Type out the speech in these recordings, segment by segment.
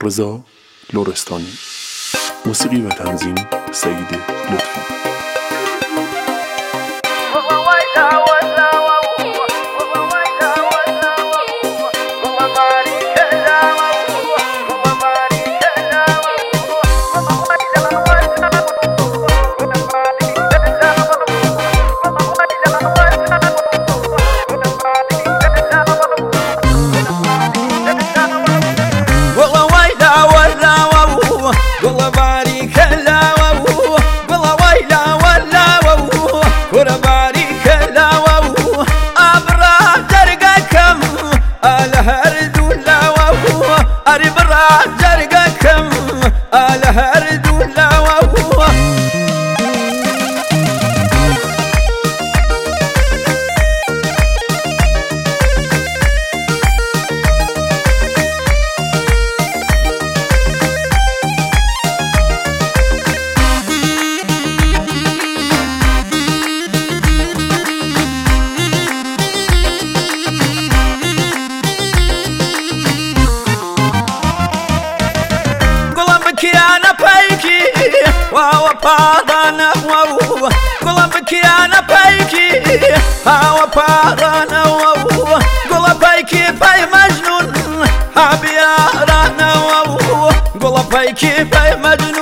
رضا لورستانی. موسیقی و تنظیم سعید لطفی. والله بارك الله وهو والله ويلا ولا وهو والله بارك الله وهو أبرا جرقكم الهرد ولا وهو أربرا wawapagana wau gulambikiyana paiki. Hawapagana wau gula paiki pay majnun. Habiyarana wau gula paiki pay majnun.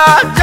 아